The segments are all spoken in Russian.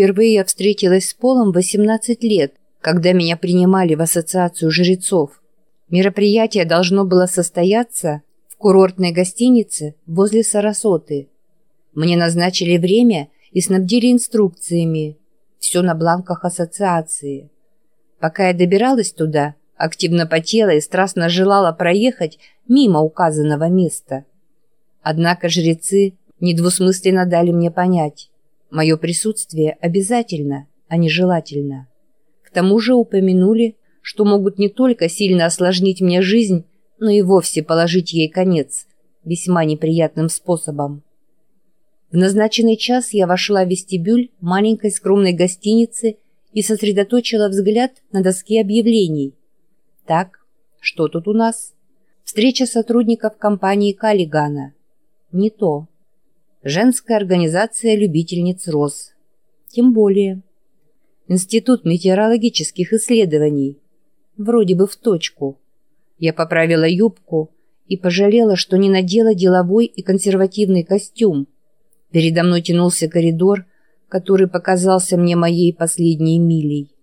Впервые я встретилась с Полом в 18 лет, когда меня принимали в ассоциацию жрецов. Мероприятие должно было состояться в курортной гостинице возле Сарасоты. Мне назначили время и снабдили инструкциями. Все на бланках ассоциации. Пока я добиралась туда, активно потела и страстно желала проехать мимо указанного места. Однако жрецы недвусмысленно дали мне понять, мое присутствие обязательно, а не желательно. К тому же упомянули, что могут не только сильно осложнить мне жизнь, но и вовсе положить ей конец весьма неприятным способом. В назначенный час я вошла в вестибюль маленькой скромной гостиницы и сосредоточила взгляд на доске объявлений. Так, что тут у нас? Встреча сотрудников компании Каллигана. Не то. Женская организация любительниц роз. Тем более. Институт метеорологических исследований. Вроде бы в точку. Я поправила юбку и пожалела, что не надела деловой и консервативный костюм. Передо мной тянулся коридор, который показался мне моей последней милей.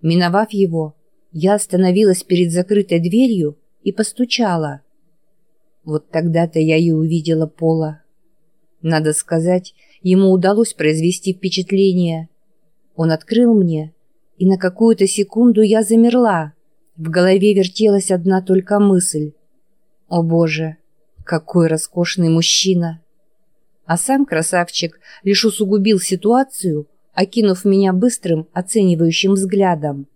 Миновав его, я остановилась перед закрытой дверью и постучала. Вот тогда-то я и увидела Пола. Надо сказать, ему удалось произвести впечатление. Он открыл мне, и на какую-то секунду я замерла. В голове вертелась одна только мысль. «О боже, какой роскошный мужчина!» А сам красавчик лишь усугубил ситуацию, окинув меня быстрым, оценивающим взглядом.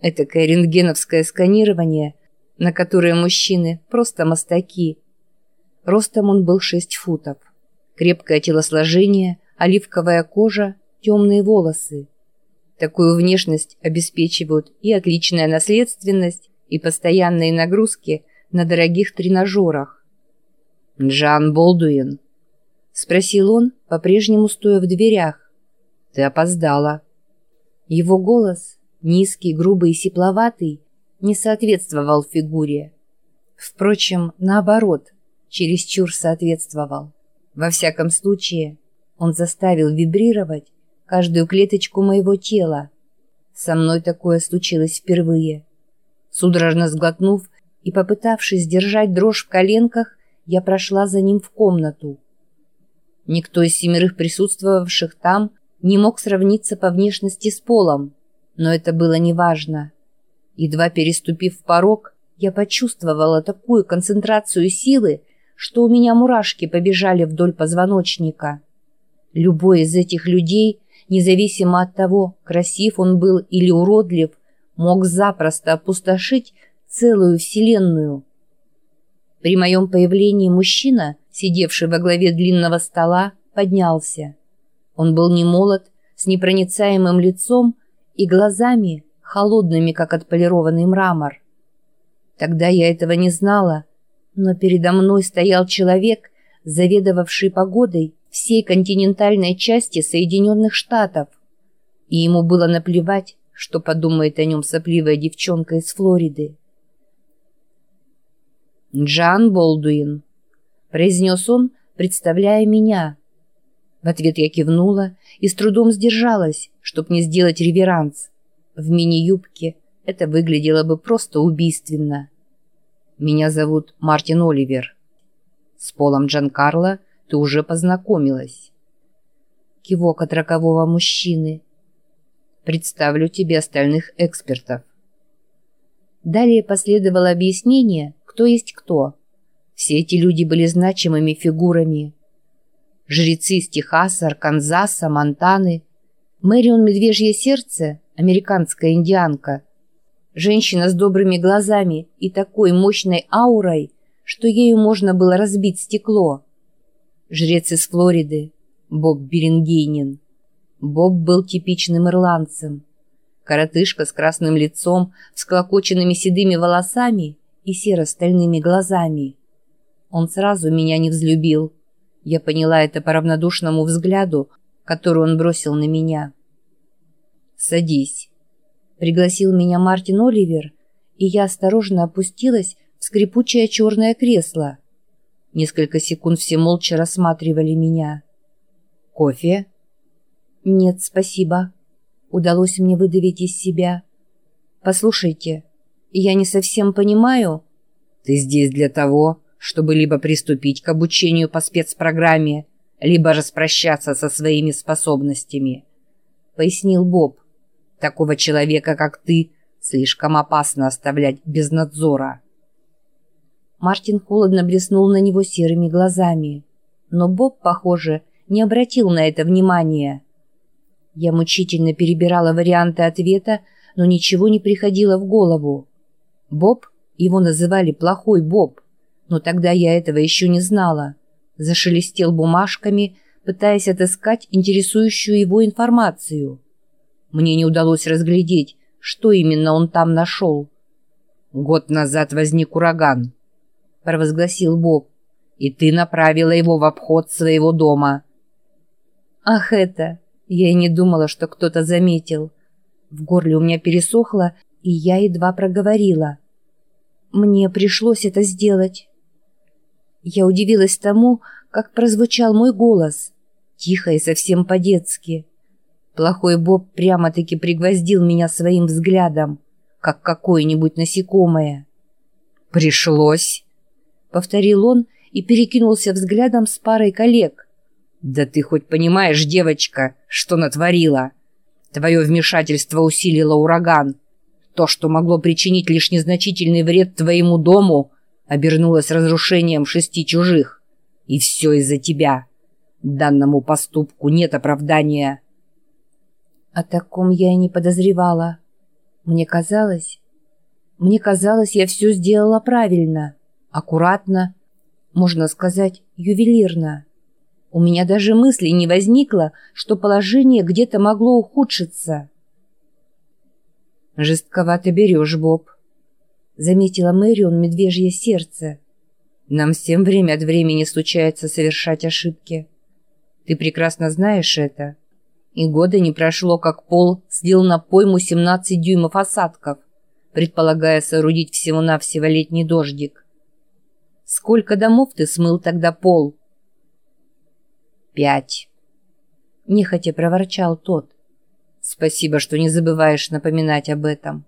Этакое рентгеновское сканирование, на которое мужчины просто мастаки. Ростом он был шесть футов. Крепкое телосложение, оливковая кожа, темные волосы. Такую внешность обеспечивают и отличная наследственность, и постоянные нагрузки на дорогих тренажерах. «Джан Болдуин», — спросил он, по-прежнему стоя в дверях. «Ты опоздала». Его голос, низкий, грубый и сипловатый, не соответствовал фигуре. Впрочем, наоборот, чересчур соответствовал. Во всяком случае, он заставил вибрировать каждую клеточку моего тела. Со мной такое случилось впервые. Судорожно сглотнув и попытавшись держать дрожь в коленках, я прошла за ним в комнату. Никто из семерых присутствовавших там не мог сравниться по внешности с Полом, но это было неважно. Едва переступив порог, я почувствовала такую концентрацию силы, что у меня мурашки побежали вдоль позвоночника. Любой из этих людей, независимо от того, красив он был или уродлив, мог запросто опустошить целую вселенную. При моем появлении мужчина, сидевший во главе длинного стола, поднялся. Он был не молод, с непроницаемым лицом и глазами, холодными, как отполированный мрамор. Тогда я этого не знала, но передо мной стоял человек, заведовавший погодой всей континентальной части Соединенных Штатов, и ему было наплевать, что подумает о нем сопливая девчонка из Флориды. «Джан Болдуин», — произнес он, представляя меня. В ответ я кивнула и с трудом сдержалась, чтоб не сделать реверанс. В мини-юбке это выглядело бы просто убийственно. «Меня зовут Мартин Оливер. С Полом Джан Карло ты уже познакомилась». Кивок от рокового мужчины. «Представлю тебе остальных экспертов». Далее последовало объяснение, кто есть кто. Все эти люди были значимыми фигурами. Жрецы из Техаса, Арканзаса, Монтаны. Мэрион Медвежье Сердце, американская индианка. Женщина с добрыми глазами и такой мощной аурой, что ею можно было разбить стекло. Жрец из Флориды, Боб Берингейнин. Боб был типичным ирландцем. Коротышка с красным лицом, с клокоченными седыми волосами и серо-стальными глазами. Он сразу меня не взлюбил. Я поняла это по равнодушному взгляду, который он бросил на меня. «Садись», — пригласил меня Мартин Оливер, и я осторожно опустилась в скрипучее черное кресло. Несколько секунд все молча рассматривали меня. «Кофе?» «Нет, спасибо», — удалось мне выдавить из себя. «Послушайте, я не совсем понимаю...» «Ты здесь для того, чтобы либо приступить к обучению по спецпрограмме, либо распрощаться со своими способностями», — пояснил Боб. «Такого человека, как ты, слишком опасно оставлять без надзора». Мартин холодно блеснул на него серыми глазами. Но Боб, похоже, не обратил на это внимания. Я мучительно перебирала варианты ответа, но ничего не приходило в голову. Боб, его называли плохой Боб, но тогда я этого еще не знала. Зашелестел бумажками, пытаясь отыскать интересующую его информацию. Мне не удалось разглядеть, что именно он там нашел. Год назад возник ураган. — провозгласил Боб. «И ты направила его в обход своего дома». «Ах это! Я и не думала, что кто-то заметил. В горле у меня пересохло, и я едва проговорила. Мне пришлось это сделать». Я удивилась тому, как прозвучал мой голос, тихо и совсем по-детски. Плохой Боб прямо-таки пригвоздил меня своим взглядом, как какое-нибудь насекомое. «Пришлось?» повторил он и перекинулся взглядом с парой коллег. «Да ты хоть понимаешь, девочка, что натворила? Твое вмешательство усилило ураган. То, что могло причинить лишь незначительный вред твоему дому, обернулось разрушением шести чужих. И все из-за тебя. Данному поступку нет оправдания». О таком я и не подозревала. Мне казалось... Мне казалось, я все сделала правильно аккуратно, можно сказать, ювелирно. У меня даже мысли не возникло, что положение где-то могло ухудшиться. «Жестковато берешь, Боб», — заметила Мэрион медвежье сердце. «Нам всем время от времени случается совершать ошибки. Ты прекрасно знаешь это. И года не прошло, как Пол слил на пойму 17 дюймов осадков, предполагая соорудить всего-навсего летний дождик. Сколько домов ты смыл тогда пол?» «Пять», — нехотя проворчал тот. «Спасибо, что не забываешь напоминать об этом».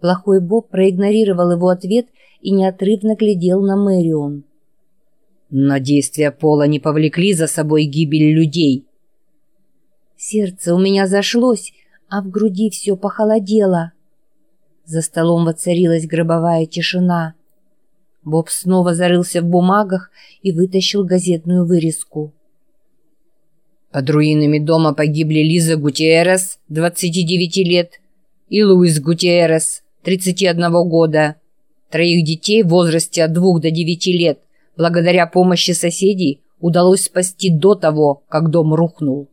Плохой Боб проигнорировал его ответ и неотрывно глядел на Мэрион. «Но действия Пола не повлекли за собой гибель людей». Сердце у меня зашлось, а в груди все похолодело. За столом воцарилась гробовая тишина. Боб снова зарылся в бумагах и вытащил газетную вырезку. Под руинами дома погибли Лиза Гутиеррес, 29 лет, и Луис Гутиеррес, 31 года. Троих детей в возрасте от 2 до 9 лет, благодаря помощи соседей, удалось спасти до того, как дом рухнул.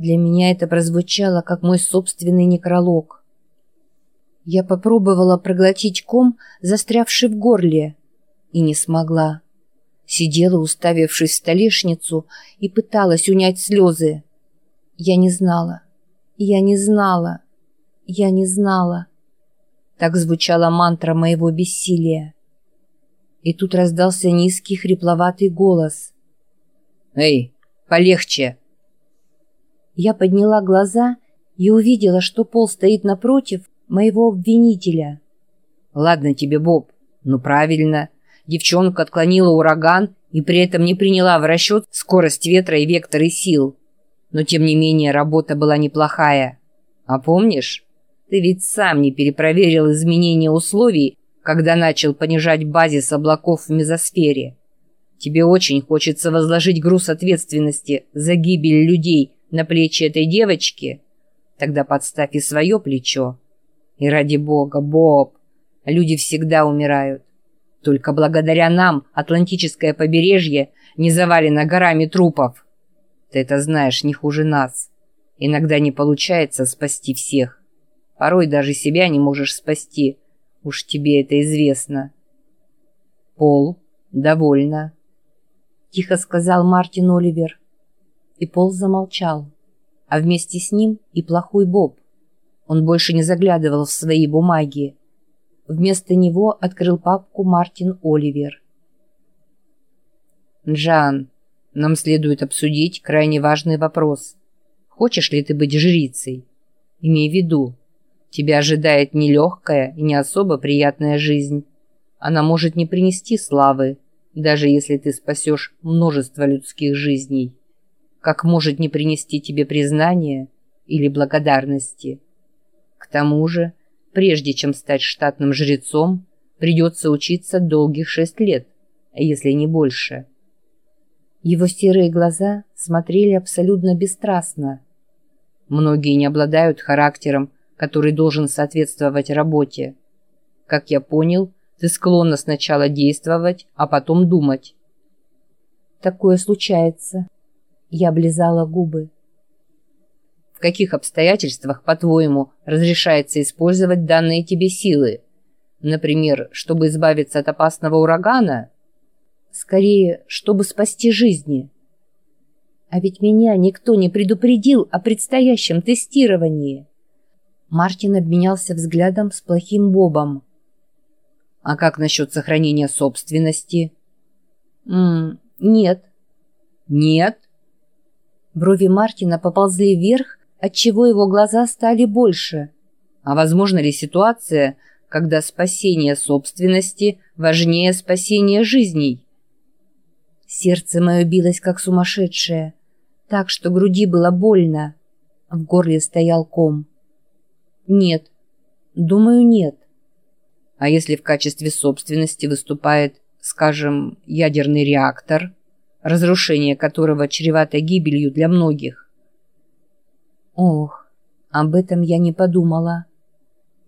Для меня это прозвучало, как мой собственный некролог. Я попробовала проглотить ком, застрявший в горле, и не смогла. Сидела, уставившись в столешницу, и пыталась унять слезы. Я не знала. Я не знала. Я не знала. Так звучала мантра моего бессилия. И тут раздался низкий хрипловатый голос. «Эй, полегче!» Я подняла глаза и увидела, что Пол стоит напротив моего обвинителя. Ладно тебе, Боб, ну правильно. Девчонка отклонила ураган и при этом не приняла в расчет скорость ветра и векторы сил. Но тем не менее работа была неплохая. А помнишь, ты ведь сам не перепроверил изменения условий, когда начал понижать базис облаков в мезосфере. Тебе очень хочется возложить груз ответственности за гибель людей на плечи этой девочки? Тогда подставь и свое плечо. И ради бога, Боб, люди всегда умирают. Только благодаря нам Атлантическое побережье не завалено горами трупов. Ты это знаешь не хуже нас. Иногда не получается спасти всех. Порой даже себя не можешь спасти. Уж тебе это известно. Пол, довольно. Тихо сказал Мартин Оливер. И Пол замолчал. А вместе с ним и плохой Боб. Он больше не заглядывал в свои бумаги. Вместо него открыл папку Мартин Оливер. «Джан, Нам следует обсудить крайне важный вопрос. Хочешь ли ты быть жрицей? Имей в виду, тебя ожидает нелегкая и не особо приятная жизнь. Она может не принести славы, даже если ты спасешь множество людских жизней. Как может не принести тебе признания или благодарности. К тому же, прежде чем стать штатным жрецом, придется учиться долгих шесть лет, если не больше. Его серые глаза смотрели абсолютно бесстрастно. Многие не обладают характером, который должен соответствовать работе. Как я понял, ты склонна сначала действовать, а потом думать. Такое случается. Я облизала губы. В каких обстоятельствах, по-твоему, разрешается использовать данные тебе силы? Например, чтобы избавиться от опасного урагана? Скорее, чтобы спасти жизни. А ведь меня никто не предупредил о предстоящем тестировании. Мартин обменялся взглядом с плохим Бобом. А как насчет сохранения собственности? М нет. Нет? Брови Мартина поползли вверх, отчего его глаза стали больше. А возможно ли ситуация, когда спасение собственности важнее спасения жизней? Сердце мое билось как сумасшедшее, так что груди было больно. В горле стоял ком. Нет. Думаю, нет. А если в качестве собственности выступает, скажем, ядерный реактор, разрушение которого чревато гибелью для многих? Ох, об этом я не подумала.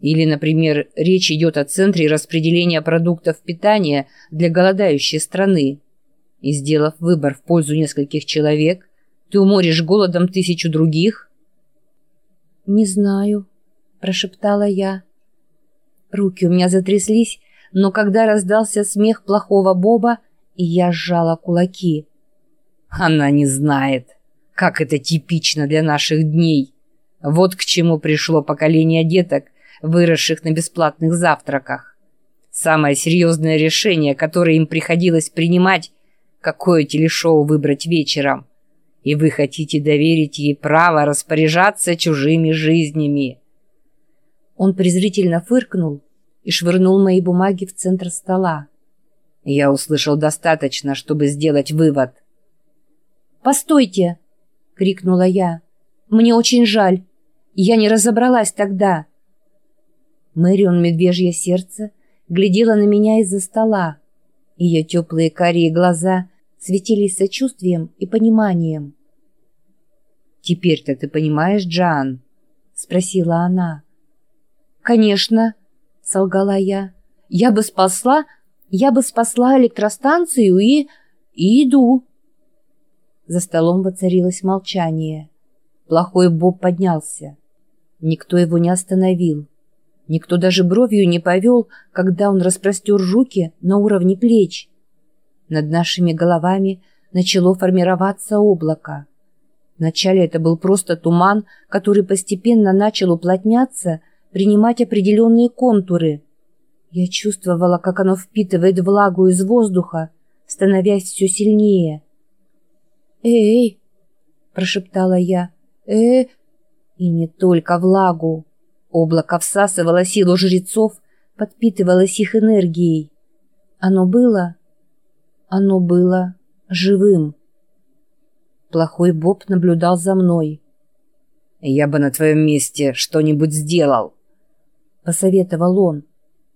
Или, например, речь идет о центре распределения продуктов питания для голодающей страны. И сделав выбор в пользу нескольких человек, ты уморишь голодом тысячу других? Не знаю, прошептала я. Руки у меня затряслись, но когда раздался смех плохого Боба, и я сжала кулаки. Она не знает, как это типично для наших дней. Вот к чему пришло поколение деток, выросших на бесплатных завтраках. Самое серьезное решение, которое им приходилось принимать, какое телешоу выбрать вечером. И вы хотите доверить ей право распоряжаться чужими жизнями. Он презрительно фыркнул и швырнул мои бумаги в центр стола. Я услышал достаточно, чтобы сделать вывод. «Постойте!» — крикнула я. «Мне очень жаль. Я не разобралась тогда». Мэрион Медвежье Сердце глядела на меня из-за стола. Ее теплые карие глаза светились сочувствием и пониманием. «Теперь-то ты понимаешь, Джан?» — спросила она. «Конечно», — солгала я. «Я бы спасла, я бы спасла электростанцию и... и иду». За столом воцарилось молчание. Плохой Боб поднялся. Никто его не остановил. Никто даже бровью не повел, когда он распростер руки на уровне плеч. Над нашими головами начало формироваться облако. Вначале это был просто туман, который постепенно начал уплотняться — принимать определенные контуры. Я чувствовала, как оно впитывает влагу из воздуха, становясь все сильнее. «Эй!» – прошептала я. э И не только влагу. Облако всасывало силу жрецов, подпитывалось их энергией. Оно было... Оно было живым. Плохой Боб наблюдал за мной. «Я бы на твоем месте что-нибудь сделал», — посоветовал он.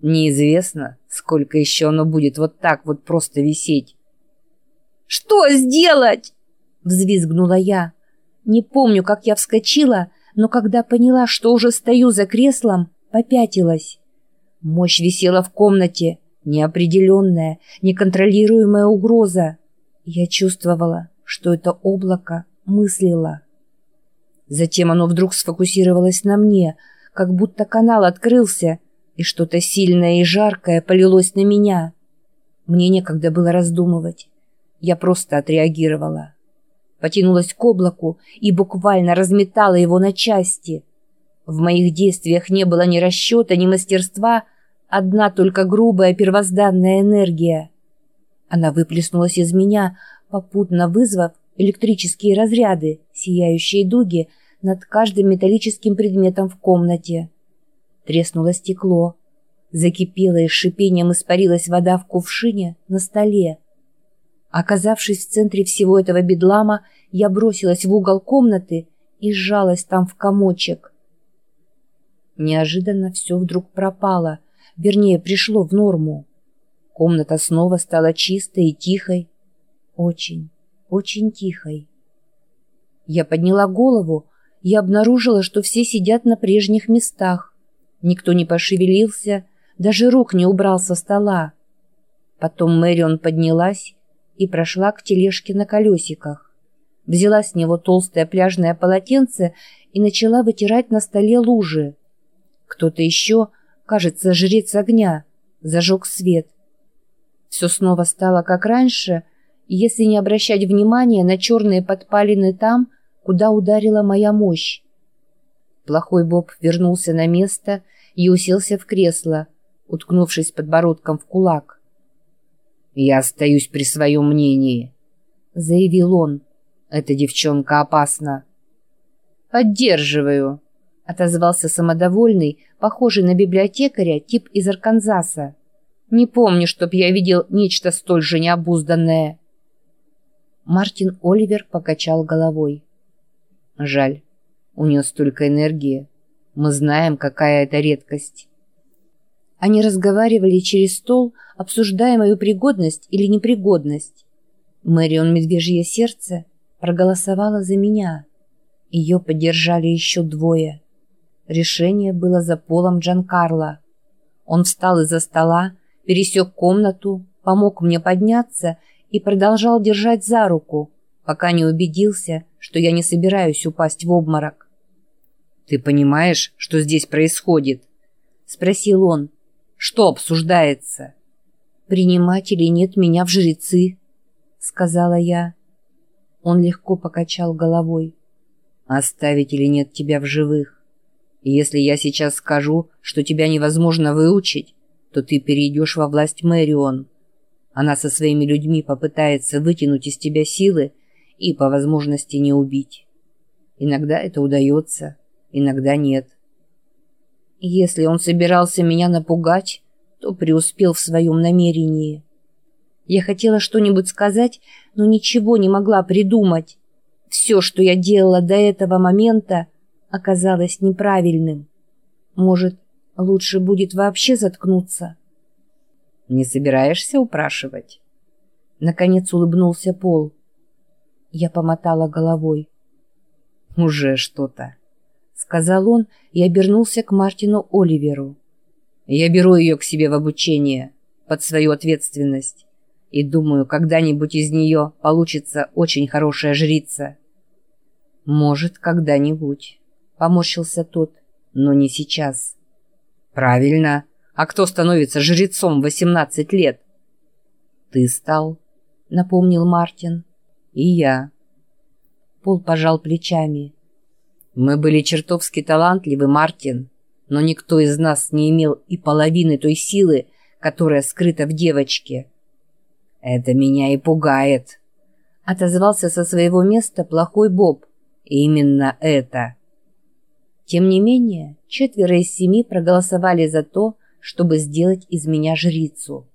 «Неизвестно, сколько еще оно будет вот так вот просто висеть». «Что сделать?» — взвизгнула я. Не помню, как я вскочила, но когда поняла, что уже стою за креслом, попятилась. Мощь висела в комнате, неопределенная, неконтролируемая угроза. Я чувствовала, что это облако мыслило. Затем оно вдруг сфокусировалось на мне — как будто канал открылся, и что-то сильное и жаркое полилось на меня. Мне некогда было раздумывать. Я просто отреагировала. Потянулась к облаку и буквально разметала его на части. В моих действиях не было ни расчета, ни мастерства, одна только грубая первозданная энергия. Она выплеснулась из меня, попутно вызвав электрические разряды, сияющие дуги над каждым металлическим предметом в комнате. Треснуло стекло. Закипела и с шипением испарилась вода в кувшине на столе. Оказавшись в центре всего этого бедлама, я бросилась в угол комнаты и сжалась там в комочек. Неожиданно все вдруг пропало, вернее, пришло в норму. Комната снова стала чистой и тихой. Очень, очень тихой. Я подняла голову и обнаружила, что все сидят на прежних местах. Никто не пошевелился, даже рук не убрал со стола. Потом Мэрион поднялась и прошла к тележке на колесиках. Взяла с него толстое пляжное полотенце и начала вытирать на столе лужи. Кто-то еще, кажется, жрец огня, зажег свет. Все снова стало как раньше, если не обращать внимания на черные подпалины там, куда ударила моя мощь. Плохой Боб вернулся на место и уселся в кресло, уткнувшись подбородком в кулак. «Я остаюсь при своем мнении», — заявил он. «Эта девчонка опасна». «Поддерживаю», — отозвался самодовольный, похожий на библиотекаря тип из Арканзаса. «Не помню, чтоб я видел нечто столь же необузданное». Мартин Оливер покачал головой. «Жаль, у нее столько энергии. Мы знаем, какая это редкость». Они разговаривали через стол, обсуждая мою пригодность или непригодность. Мэрион Медвежье Сердце проголосовала за меня. Ее поддержали еще двое. Решение было за полом Джанкарло. Он встал из-за стола, пересек комнату, помог мне подняться и продолжал держать за руку, пока не убедился, что я не собираюсь упасть в обморок. «Ты понимаешь, что здесь происходит?» — спросил он. Что обсуждается? Принимать или нет меня в жрецы, сказала я. Он легко покачал головой. Оставить или нет тебя в живых? Если я сейчас скажу, что тебя невозможно выучить, то ты перейдешь во власть Мэрион. Она со своими людьми попытается вытянуть из тебя силы и по возможности не убить. Иногда это удается, иногда нет. Если он собирался меня напугать, то преуспел в своем намерении. Я хотела что-нибудь сказать, но ничего не могла придумать. Все, что я делала до этого момента, оказалось неправильным. Может, лучше будет вообще заткнуться? Не собираешься упрашивать? Наконец улыбнулся Пол. Я помотала головой. Уже что-то сказал он и обернулся к Мартину Оливеру. «Я беру ее к себе в обучение, под свою ответственность, и думаю, когда-нибудь из нее получится очень хорошая жрица». «Может, когда-нибудь», — поморщился тот, — «но не сейчас». «Правильно. А кто становится жрецом в восемнадцать лет?» «Ты стал», — напомнил Мартин. «И я». Пол пожал плечами. Мы были чертовски талантливы, Мартин, но никто из нас не имел и половины той силы, которая скрыта в девочке. Это меня и пугает. Отозвался со своего места плохой Боб. Именно это. Тем не менее, четверо из семи проголосовали за то, чтобы сделать из меня жрицу.